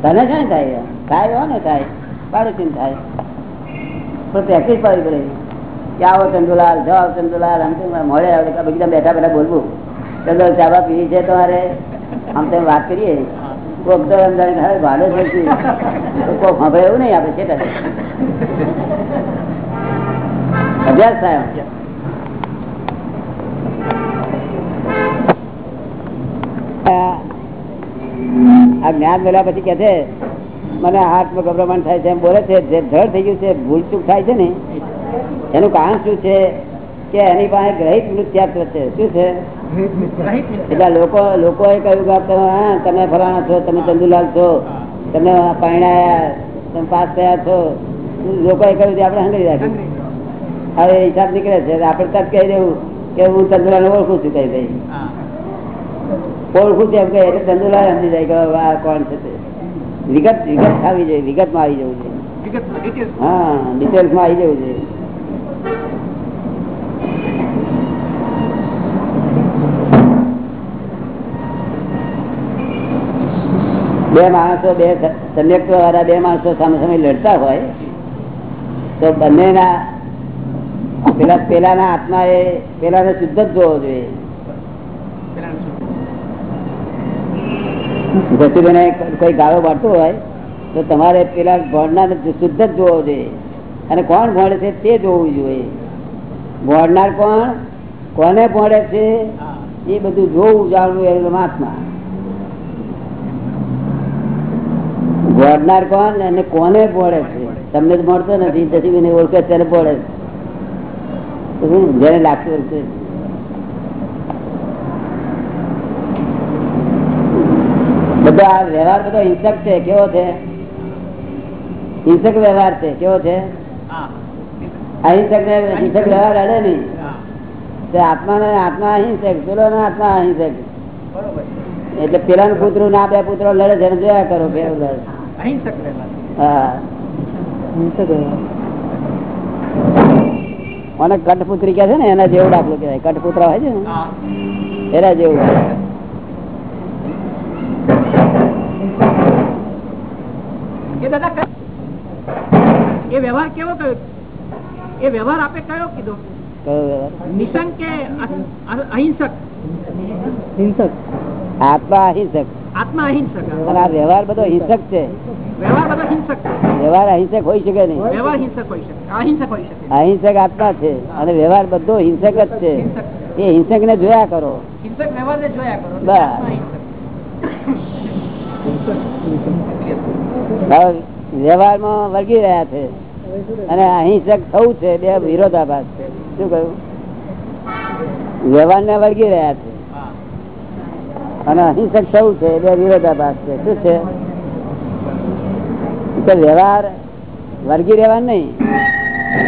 તને છે ને થાય? થાય હો ને થાય પાડોશી થાય? પણ પ્રેક્ટિસ પાડવી પડે. કે આવો ચંદુલાલ, જાઓ ચંદુલાલ, આમ તેમ મળે આવડે. બગીચા બેઠા બેઠા બોલવું. ચંદો ચાબા પીવી છે તમારે? આમ તેમ વાત કરીએ. કોક તો એમ હવે ભાડો છે કોક સાંભળે એવું નહીં આપણે, છે અભ્યાસ થાય આ જ્ઞાન મેળવ્યા પછી કે છે, મને હાથમાં ગભરામણ થાય છે. એમ બોલે છે, જે ધડ થઈ ગયું છે, ભૂલ થાય છે ને, એનું કારણ શું છે કે એની પાસે ગ્રહિત મૃત્યાત્વ છે શું છે? એટલે લોકો, લોકોએ કહ્યું કે તમે ફલાણા છો, તમે ચંદુલાલ છો, તમે પરણાયા તમે પાસ થયા છો. લોકોએ કહ્યું કે આપણે હંગરી રાખી. હવે હિસાબ નીકળે છે, આપણે તક કહી દેવું કે હું ચંદુલાલ ઓળખું છું કઈ ભાઈ. ઓળખું એમ કે એટલે ચંદુલાલ સમજી જાય. કે આ કોણ છે તે? વિગત વિગત આવી જાય વિગતમાં આવી જવું છે. હા ડિટેલ્સમાં આવી જવું છે બે માણસો બે સમ્યક્ત વાળા બે માણસો સામે સામે લડતા હોય તો બંનેના પેલા પેલાના આત્મા એ પેલાને શુદ્ધ જ જોવો જોઈએ. જસીબેને કોઈ ગાળો વાળતો હોય, તો તમારે પેલા ભણનાર શુદ્ધ જ જોવો જોઈએ. અને કોણ ભણે છે તે જોવું જોઈએ. ભણનાર કોણ? કોને ભણે છે? એ બધું જોવું જાણવું એ મહાત્મા ભણનાર કોણ અને કોને ભણે છે? તમને જ મળતો નથી જસીબેને ઓળખે ત્યારે ભણે છે. જેને લાગતું આ વ્યવહાર બધો હિંસક છે કેવો છે? હિંસક વ્યવહાર છે કેવો છે? અહિંસક હિંસક વ્યવહાર અડે નહીં. આત્મા ને આત્મા અહિંસક પેલો ને આત્મા અહિંસક. એટલે પેલા નું પુત્ર ના બે પુત્રો લડે છે એને જોયા કરો બે લડે. અહિંસક હા. હિંસક અને કટપુત્રી કે છે ને એના જેવું દાખલો કહેવાય. કટપુત્ર હોય છે ને? એના જેવું. એ દાદા એ વ્યવહાર કેવો કયો? એ વ્યવહાર આપે કયો કીધો? નિશંક કે અહિંસક? આત્મા અહિંસક. આત્મા અહિંસક અને આ વ્યવહાર બધો હિંસક છે. વ્યવહાર બધો હિંસક વ્યવહાર અહિંસક હોઈ શકે નહીં. વ્યવહાર હિંસક હોઈ શકે. અહિંસક હોઈ શકે. અહિંસક આત્મા છે અને વ્યવહાર બધો હિંસક જ છે. એ હિંસક ને જોયા કરો. હિંસક વ્યવહાર ને જોયા કરો. બસ. વ્યવહારમાં વળગી રહ્યા છે. અને અહિંસક થવું છે, બે વિરોધાભાસ છે. શું કહ્યું? વ્યવહાર ને વળગી રહ્યા છે. અને અહિંસક થવું છે, બે વિરોધાભાસ છે. શું છે? વ્યવહાર વળગી રહેવા નહીં.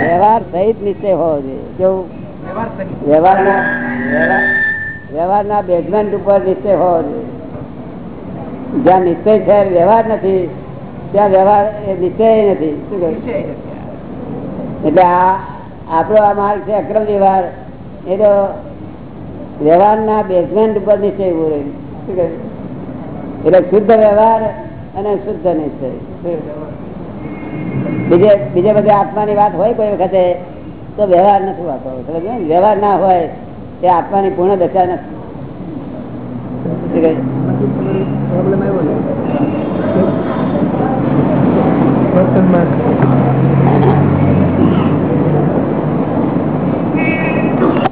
વ્યવહાર સહિત નિશ્ચય હોવો જોઈએ. કેવું? વ્યવહાર ના વ્યવહારના વ્યવહાર- વ્યવહારના બેઝમેન્ટ ઉપર નિશ્ચય હોવો જોઈએ. જ્યાં નિશ્ચય છે, વ્યવહાર નથી ત્યાં વ્યવહાર એ નિશ્ચય નથી. શું કહ્યું એટલે આ આપણો આ માર્ગ છે અક્રમ વ્યવહાર. એ તો વ્યવહારના બેઝમેન્ટ ઉપર નિશ્ચય ઊભો રહ્યો. શું કહ્યું? એટલે શુદ્ધ વ્યવહાર અને શુદ્ધ નિશ્ચય. બીજે બીજે બધે આત્માની વાત હોય કોઈ વખતે તો વ્યવહાર નથી વાપરવો. સમજો વ્યવહાર ના હોય તે આત્માની પૂર્ણ દશા નથી?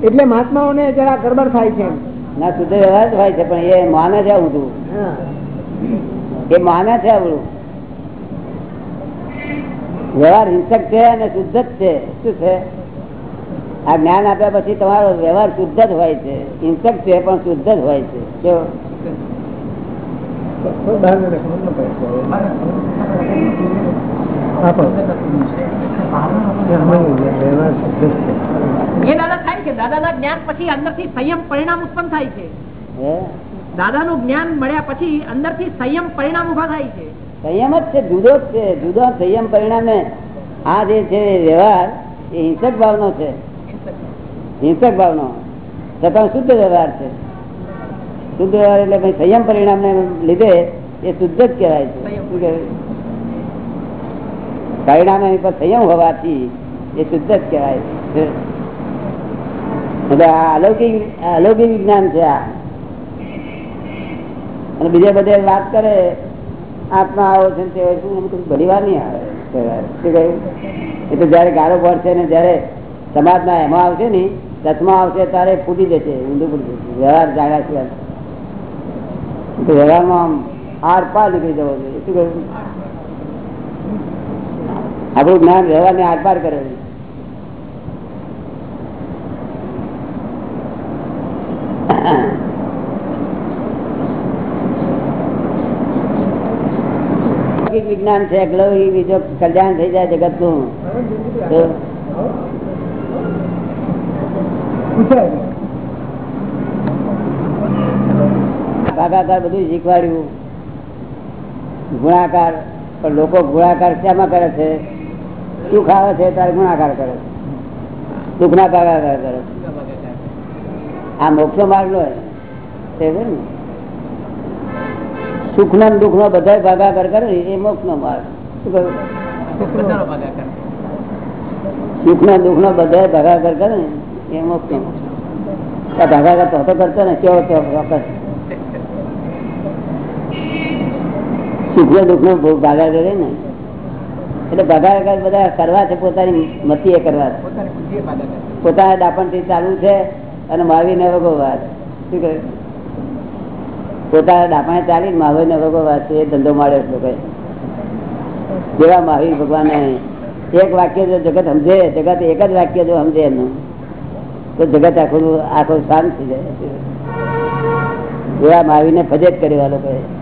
એટલે મહાત્માઓને જરા ગરબડ થાય છે ના શુદ્ધ વ્યવહાર જ હોય છે પણ એ માને છે આવું તું. એ માને છે આવડું વ્યવહાર હિંસક છે અને શુદ્ધ જ છે. શું છે? આ જ્ઞાન આપ્યા પછી તમારો વ્યવહાર શુદ્ધ જ હોય છે. હિંસક છે પણ શુદ્ધ જ હોય છે. કેવો થાય દાદાના જ્ઞાન પછી અંદરથી સંયમ પરિણામ ઉત્પન્ન થાય છે. હે? દાદાનું જ્ઞાન મળ્યા પછી અંદરથી સંયમ પરિણામ ઊભા થાય છે. સંયમ જ છે જુદો જ છે. જુદો સંયમ પરિણામે આ જે છે વ્યવહાર એ હિંસક ભાવનો છે. હિંસક ભાવનો. છતાં શુદ્ધ વ્યવહાર છે. શુદ્ધ વ્યવહાર એટલે ભાઈ સંયમ પરિણામને લીધે એ શુદ્ધ જ કહેવાય છે. સંયમ. શું કહેવાય? પરિણામે એની પર સંયમ હોવાથી એ શુદ્ધ જ કહેવાય છે. એટલે આ અલૌકિક અલૌકિક વિજ્ઞાન છે આ. અને બીજે બધે વાત કરે આત્મા આવો છે ને તે ઘણી વાર નહીં આવે. શું કહ્યું? એ તો જયારે ગાળો પડશે ને જયારે સમાજના એમાં આવશે ને દસમા આવશે ત્યારે ફૂટી જશે ઊંધું ફૂટી જશે. વ્યવહાર જાણ્યા સિવાય. વ્યવહારમાં આર પાર નીકળી જવો જોઈએ. શું કહ્યું? આપણું જ્ઞાન વ્યવહાર ને આર પાર કરે વિજ્ઞાન છે લૌકિક બીજો કલ્યાણ થઈ જાય જગતનું પૂછાય ભાગાકાર બધું શીખવાડ્યું. ગુણાકાર, પણ લોકો ગુણાકાર શામાં કરે છે? સુખ આવે છે ત્યારે ગુણાકાર કરે છે? સુખના ભાગાકાર કરે છે. આ મોક્ષ માર્ગ નો ને સુખ નો? દુઃખ નો બધા ભાગાકાર કરે ને, એ મોક્ષ નો માર્ગ? સુખ ના દુઃખ નો બધા ભાગાકાર કરે ને, એ મોક્ષ નો ભાગાકાર તો કરતો ને, કેવો કેવો વખત સુખ દુઃખ નો ભાગાકાર કરે ને. એટલે ભાગાકાર બધા કરવા છે પોતાની મતી એ કરવા છે. પોતાના દાપણથી ચાલુ છે અને મહાવીર ને ભગવવા શું કહે? પોતાના દાપણે ચાલી મહાવીર ને ભગવવા છે એ ધંધો મળ્યો છે લોકોએ. જેવા મહાવીર ભગવાન એક વાક્ય જો જગત સમજે જગત એક જ વાક્ય જો સમજે એનું તો જગત આખું આખું શાંત થઈ જાય. એવા મહાવીર ને ફજેત કર્યો આ લોકોએ.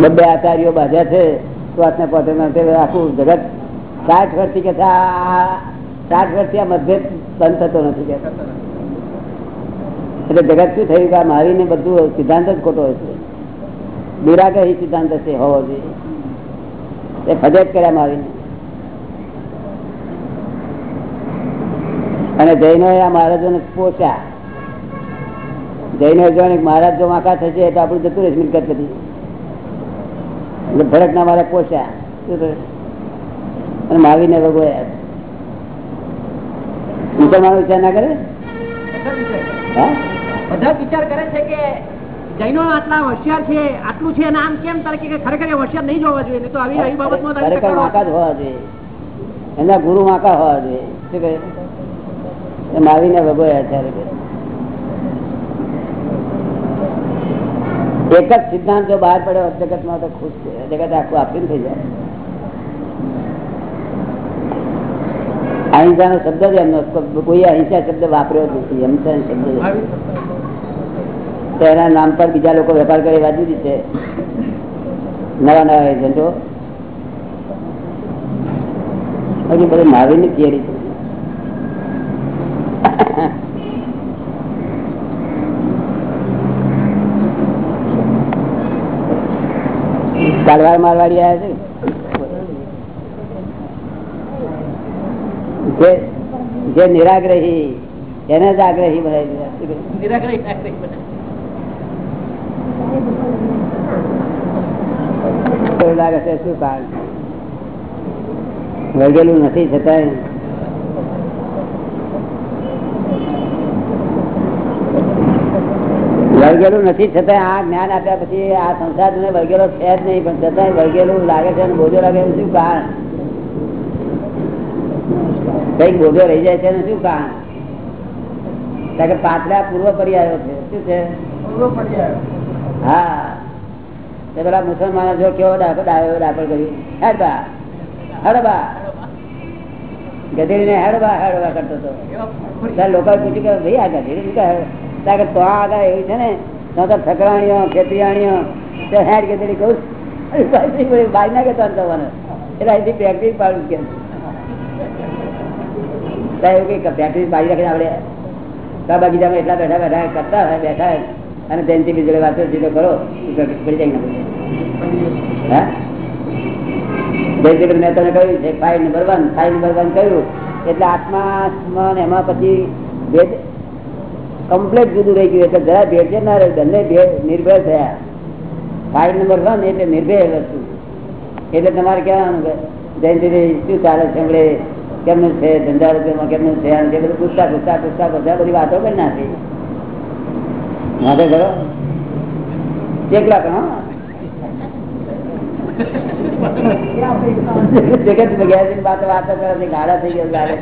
બબ્બે આચાર્યો બાંધ્યા છે શ્વાસને પોતે તે આખું જગત સાઠ વર્ષથી કે સાઠ વર્ષથી આ મતભેદ બંધ થતો નથી એટલે જગત શું થયું કે મારીને બધું સિદ્ધાંત જ ખોટો હશે દુરાગ્રહી સિદ્ધાંત છે હોવો જોઈએ. એ ફજેત કર્યા મારીને. અને જૈનો આ મહારાજોને પોચ્યા જૈનો જો મહારાજ જો વાંકા થશે તો આપણું જતું રહેશે મિલકત બધી. એટલે ભડક ના મારા પોષ્યા શું થયું? અને માવીને ભગવાયા મુસલમાનો વિચાર ના કરે? બધા વિચાર કરે છે કે જૈનો આટલા હોશિયાર છે આટલું છે અને આમ કેમ? તરીકે કે ખરેખર હોશિયાર નહીં જોવા જોઈએ તો આવી આવી બાબતમાં ખરેખર જ હોવા જોઈએ. એના ગુરુ માકા હોવા જોઈએ. શું કહે? માવીને ભગવાયા ત્યારે કે. એક જ સિદ્ધાંત જો બહાર પડ્યો જગતમાં તો ખુશ જગત આખું આપીને થઈ જાય. અહિંસા નો શબ્દ જ એમનો. કોઈ અહિંસા શબ્દ વાપર્યો નથી. અહિંસા શબ્દ તો એના નામ પર બીજા લોકો વેપાર કરી વાંચી દીધે નવા નવા એજન્ટો હજી બધું મહાવીરની થિયરી છે. તલવાર મારવાડી આવ્યા છે? જે- નિરાગ્રહી એને જ આગ્રહી બનાવી? નિરાગ્રહી લાગે છે શું કારણ? વળગેલું નથી છતાંય. વળગેલું નથી છતાં આ જ્ઞાન આપ્યા પછી આ સંસાર ને વળગેલો છે જ નહીં પણ છતાં વળગેલું લાગે છે અને બોજો લાગે એનું શું કારણ? કંઈક બોજો રહી જાય છે શું કારણ? કારણ કે પાતળા પૂર્વ પર્યાયો છે શું છે? હા. તે પેલા મુસલમાનો જો કેવો ડાકો ડાયો ડાકર કર્યું હેડબા હેડબા. ગધેડીને હેડબા હેડબા કરતો હતો. લોકો પૂછ્યું કે ભાઈ આ ગધેડી તો આગળ એવું છે ને તો તો ઠકરાણીઓ ખેતરીયાણીઓ તે હેડ ગધેડી કહું બાઈ ના કેતો પ્રેક્ટિસ પાડું કે. પ્રેક્ટિસ પાડી રાખીને આપણે કા બગીચામાં એટલા બેઠા બેઠા કરતા હોય, બેઠા અને જયંતિ બીજે વાતો જીતો કરો પડી જાય હા? જયંતિ મેં તને કહ્યું છે file number one file number one કહ્યું, એટલે આત્મા એમાં પછી કમ્પ્લેટ જુદું રહી ગયું એટલે જરા ભેદ છે ના રહ્યું બંને નિર્ભય થયા. ફાઇલ નંબર વન એટલે નિર્ભય વસ્તુ. એટલે તમારે કહેવાનું કે જયંતિ શું ચાલે છે હમણે કેમનું છે ધંધા રૂપિયામાં કેમનું છે અને તે બધું પૂછતા પૂછતા પૂછતા બધા બધી વાતો કરી નાખી. માટે કરો? પણ હા? જગત ગયા છે વાતો વાતો કરે છે ગાળા થઈ ગયા લાગે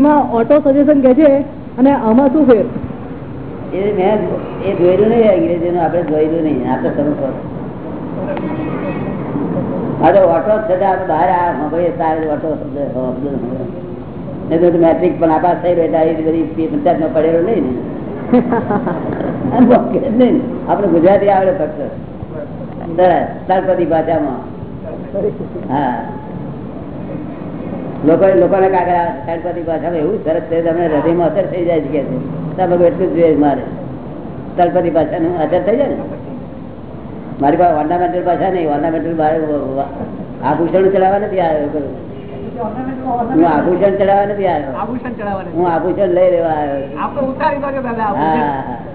અંગ્રેજીમાં ઓટો સજેશન કે છે અને આમાં શું ફેર? મેં મેટ્રિક પણ આપાસ થઈ રહ્યો એટલે આવી માં પડેલો નહીં ને. આ મોકે જ નહીં. આપણે ગુજરાતી આવડે ફક્ત. સરસ. તળપદી ભાષામાં. હા. લોકો લોકોને કાગળ ગણપતિ ભાષામાં એવું સરસ છે તમને હૃદયમાં અસર થઈ જાય છે તમે એટલું જ જોઈએ મારે. ગણપતિ ભાષાનું અસર થઈ જાય ને? મારી પાસે ઓર્નામેન્ટલ ભાષા નહીં. ઓર્નામેન્ટલ આભૂષણ ચડાવવા નથી આવ્યો. હું આભૂષણ ચડાવવા નથી આવ્યો. હું આભૂષણ લઈ લેવા આવ્યો. હા.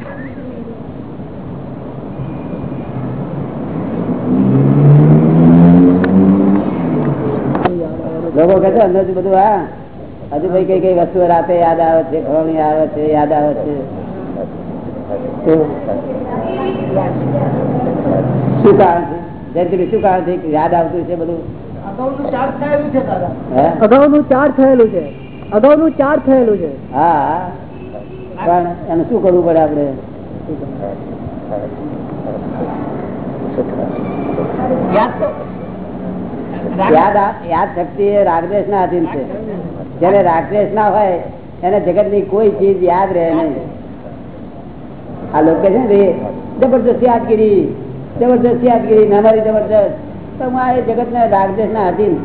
લોકો કહે છે અંદર બધું હા. હજુ ભાઈ કઈ કઈ વસ્તુ રાતે યાદ આવે છે ફળની આવે છે યાદ આવે છે. શું કારણ છે? જયંતિ શું કારણ છે યાદ આવતું છે બધું? અગાઉનું ચાર્જ થયેલું છે અગાઉનું ચાર્જ થયેલું છે. હા પણ એનું શું કરવું પડે યાદ તો યાદ યાદ શક્તિ એ રાગદેશ ના અધીન છે. જેને રાગદેશ ના હોય, એને જગતની કોઈ ચીજ યાદ રહે નહીં. આ લોકો છે ને જબરદસ્ત યાદગીરી જબરદસ્ત યાદગીરી, નાનારી જબરદસ્ત જગત ને રાગદેશ ના અધીન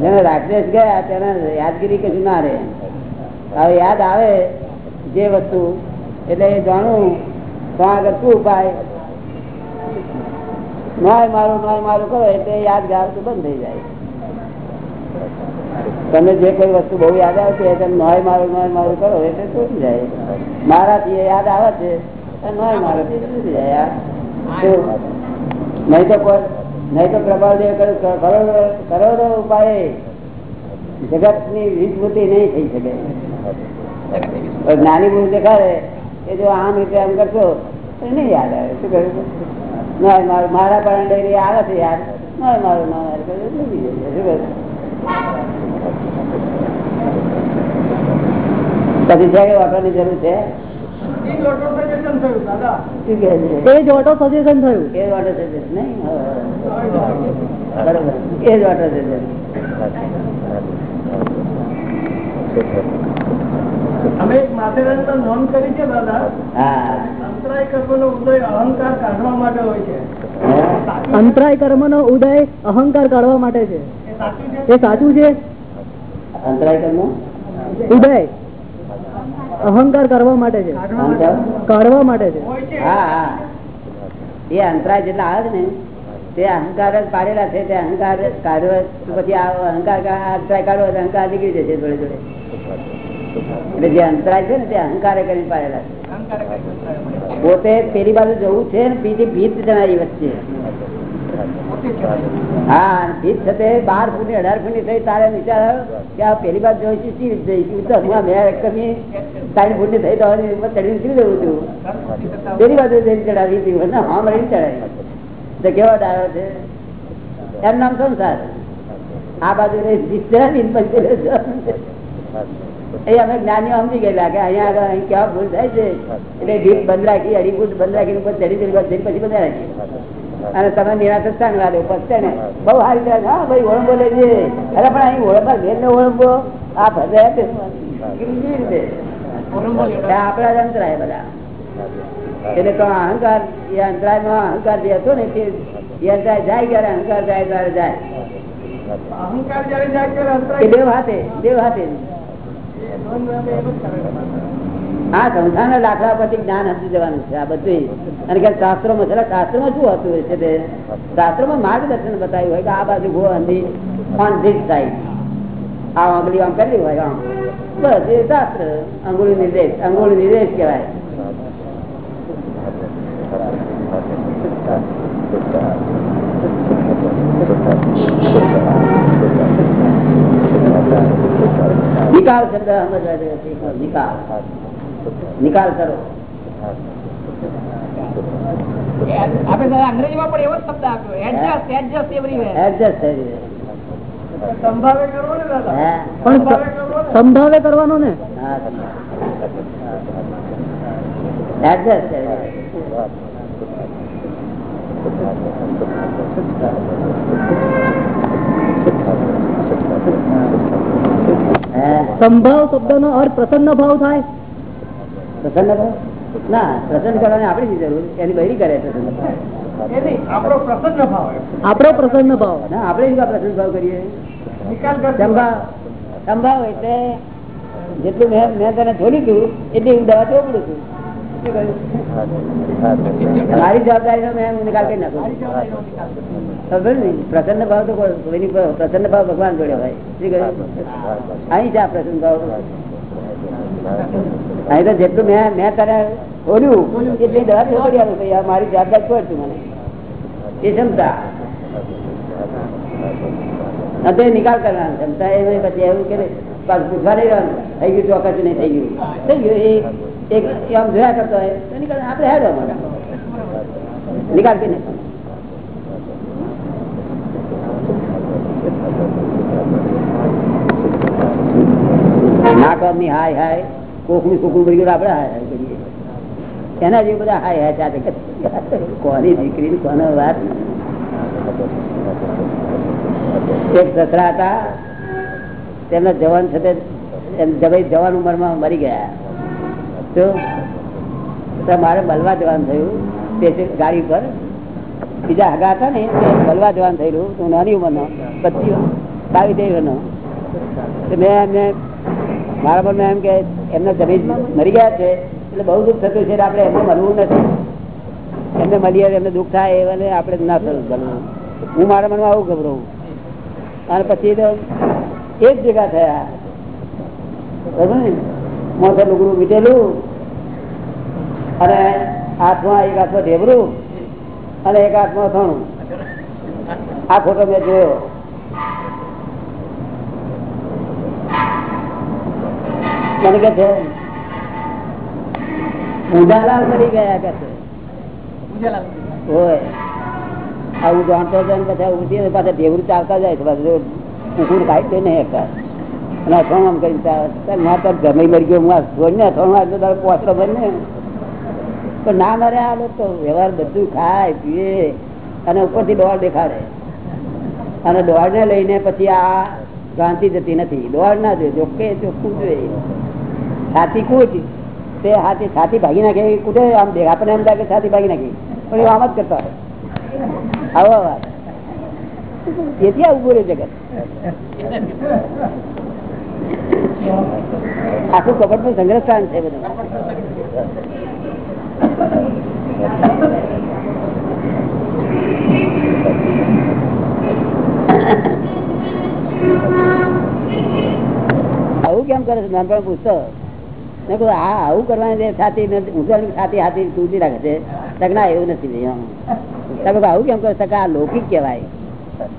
જેને રાગદેશ ગયા, તેને યાદગીરી કશું ના રહે. હવે યાદ આવે જે વસ્તુ, એટલે એ જાણવું, તો આગળ શું ઉપાય? નોય મારું નોય મારું કરો, એટલે યાદગાર તો બંધ થઈ જાય. તમે જે કોઈ વસ્તુ બહુ યાદ આવતી હોય તમે નોય મારું નોય મારું કરો, એટલે તૂટી જાય. મારાથી એ યાદ આવે છે નોય મારાથી તૂટી જાય? નહીં તો કોઈ, નહીં તો પ્રભાવદેવ કરોડો ઉપાય જગતની વિસ્મૃતિ નહીં થઈ શકે. નાની જ્ઞાની દેખાડે કે જો આમ રીતે આમ કરશો નહીં યાદ આવે. શું કર્યું મારું મારા પણ ડેરી આવે છે યાર. મારું મારું? પછી છે કે વાપરવાની જરૂર છે? એ સજેશન જ ઓટો સજેશન થયું. એ જ નહીં? બરોબર. એ જ વાટર છે અમે એક માથેરાન નોંધ કરી છે દાદા. હા. અંતરાય કર્મ નો અહંકાર કાઢવા માટે છે. હે? અંતરાય કર્મનો ઉદય અહંકાર કાઢવા માટે છે. એ સાચું છે? એ સાચું છે? અંતરાય કર્મ? ઉદય અહંકાર કરવા માટે છે. કાઢવા માટે. છે. હા હા. એ અંતરાય જેટલા આવે ને તે અહંકાર જ પાડેલા છે તે અહંકાર કાઢવા પછી આ અહંકાર અંતરાય કાઢવો અહંકાર નીકળી જશે જોડે જોડે એટલે જે અંતરાય છે ને તે અહંકારે કરીને પાડેલા છે. પોતે પેલી બાજુ જવું છે ને બીજી ભીત જણાવી વચ્ચે. હા ભીત છે બાર ફૂટની અઢાર ફૂટની થઈ તારે વિચાર કે આ પેલી બાજુ જોઈ છું ચીજ જઈશું? તો હું મેં એક કમી સાઈઠ ફૂટની થઈ તો હવે ચડીને જવું છું પેલી બાજુ જઈને ચડાવી હતી હા મળી ચડાવી. તો કેવો ડાયો છે? એમ નામ સંસાર આ બાજુ જીત ચડાવી પછી. એ અમે જ્ઞાનીઓ સમજી ગયેલા કે અહીંયા આગળ અહીં કેવા ભૂલ થાય છે. એટલે ડીપ બંધ રાખી અઢી બંધ રાખી ઉપર ચડી ચડી પછી બધા રાખી અને તમે નિરાશ જ વાળો પછી ને બહુ સારી રીતે હા ભાઈ ઓળંબો લેજે અરે પણ અહીં ઓળંબા ઘેર ને ઓળંબો આ ભલે કેવી રીતે? આપણા જ અંતરાય બધા. એટલે તો અહંકાર એ અંતરાય નો અહંકાર જે હતો ને તે અંતરાય જાય ક્યારે? અહંકાર જાય ત્યારે જાય. અહંકાર જયારે જાય ત્યારે અંતરાય દેવ હાથે દેવ હાથે. નોંધ સંસાર સંસારના દાખલા પરથી જ્ઞાન હસી જવાનું છે આ બધું અને કે શાસ્ત્રોમાં છે શાસ્ત્રોમાં શું હતું છે તે? શાસ્ત્રોમાં માર્ગદર્શન બતાવ્યું હોય કે આ બાજુ ગો અંધી ઓન ધીસ સાઈડ આ આંગળી આમ કરવી હોય આમ. બસ, એ શાસ્ત્ર. અંગુળી નિર્દેશ અંગુળી નિર્દેશ કહેવાય. નિકાલ શબ્દ નિકાલ. નિકાલ કરો. આપણે અંગ્રેજીમાં પણ એવો જ શબ્દ આપ્યો. એડજસ્ટ એડજસ્ટ એવરીવેર એડજસ્ટ થઈ સંભાવે કરવો ને દાદા? હે. પણ સંભાવે કરવાનો ને? એડજસ્ટ સંભાવ શબ્દ નો અર્થ પ્રસન્ન ભાવ થાય? પ્રસન્ન ભાવ? ના પ્રસન્ન કરવાની આપણી જરૂર. એની બૈરી કરે પ્રસન્ન આપણો પ્રસન્ન ભાવ આપણો પ્રસન્ન ભાવ. ના આપણે શું પ્રસન્ન ભાવ કરીએ. સંભાવ સંભાવ એટલે જેટલું મેં મેં તને છોડી હતું એટલી હું દવા ચોપડું છું? મારી જવાબદારી નો મેં નિકાલ કરી નાખું. પ્રસન્ન ભાવ તો પ્રસન્ન ભાવ ભગવાન જોડે હોય. શું કહ્યું? અહીં છે પ્રસન્ન ભાવ. અહીં તો જેટલું મેં મેં તને બોલ્યું, એટલી દવા ચોપડી આવું ભાઈ મારી જવાબદારી છોડ તું મને? એ ક્ષમતા. અને નિકાલ કરવાનો ક્ષમતા. એ પછી એવું કે પૂછવા નહીં રહેવાનું થઈ ગયું, ચોક્કસ નહીં થઈ ગયું. થઈ ગયું, એ એક આમ જોયા કરતો હોય, તો નિકાલ આપણે હેડો નિકાલ નાખવાનો. ના કામની હાય હાય, કોકનું સુકું ભરી ગયું આપણે હાય હાય કરીએ. એના જેવું બધા હાય હાય ચાલે કોની દીકરી કોનો વાત? એક સસરા હતા, તેમના જવાન સાથે, એમ જવાઈ જવાન ઉંમરમાં મરી ગયા. મારે બલવા જવાનું થયું. ગાડી પર બીજા હગા હતા ને બલવા જવાનું થયેલું. હું નાની ઉંમરનો પચીસ બાવીસ તેર વર્ષનો. મેં એમને, મારા પર એમ કે એમના જમીન મરી ગયા છે. એટલે બહુ દુઃખ થતું છે આપણે એમને મળવું નથી. એમને મળીએ એમને દુઃખ થાય એને આપણે ના થયું ગણવું હું મારા મનમાં આવું ગભરાવું. અને પછી તો એક ભેગા થયા. બરાબર મોઢે લુગડું વીટેલું. અને હાથમાં એક હાથમાં ઢેબરું અને એક હાથમાં અથાણું. આ ફોટો મેં જોયો. મને કે છે ઉદાલાલ મરી ગયા કે છે? હોય. જાણતો હતો ને પછી પાછા ઢેબરું ચાલતા જાય છે પાછું કુકુર કાઢી દે નહીં એકતા અને અથાણું આમ કરી મારે તો ગમે મરી ગયો હું આ છોડીને અથાણું આજનો તારો પોસરો ભરી તો ના મરે આ લોકો વ્યવહાર બધું ખાય, પીએ, અને ઉપરથી દોડ દેખાડે. અને દોડ ને લઈને પછી આ ભ્રાંતિ જતી નથી. દોડ ના જોઈએ, ચોખ્ખે ચોખ્ખું જોઈએ. છાતી કૂચ તે હાથી છાતી ભાગી નાખે કૂટે આમ દેખ. આપણને એમ લાગે છાતી ભાગી નાખી. પણ આમ જ કરતા હોય. આવો વાત તેથી આવું રહે જગત. આખું કપડનું સંગ્રહ સ્થાન છે બધું. આવું કેમ કરે છે? નાનપણ પૂછતો. આ આવું કરવાની જે છાતી ઊંચાની છાતી હાથી તૂટી રાખે છે. તકના એવું નથી. તમે આવું કેમ કરો તક આ લૌકિક કહેવાય.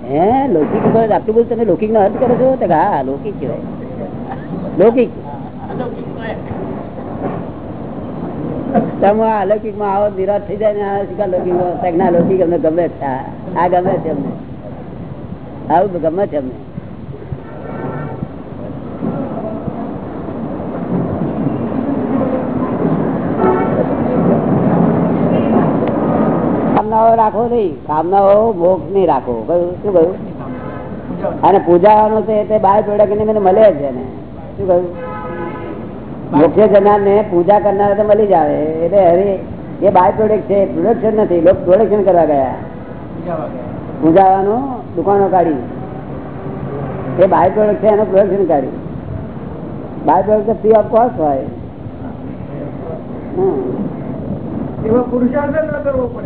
હે? લૌકિક આટલું બધું તમે લૌકિક નો અર્થ કરો છો? તો હા, લૌકિક કહેવાય. લૌકિક? તમે અલૌકિકમાં આવો નિરાશ થઈ જાય ને આ શીખા માં અલૌકિક અમને ગમે છે, આ ગમે છે અમને. આવું ગમે છે અમને. કામનાઓ રાખો નહીં. કામનાઓ મોક્ષ નહીં રાખો. શું કહ્યું અને પૂજાવાનું છે તે બાય પ્રોડક્ટ મને મળે છે શું કહ્યું મોક્ષે જનાર ને પૂજા કરનાર તો મળી જ આવે. એટલે હરી એ બાય પ્રોડક્ટ છે પ્રોડક્શન નથી. લોકો પ્રોડક્શન કરવા ગયા. પૂજાવાનું દુકાનો કાઢી. એ બાય પ્રોડક્ટ છે એનું પ્રોડક્શન કાઢ્યું. By product free of cost હોય.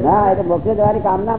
હા. એટલે મોક્ષે જવાની કામના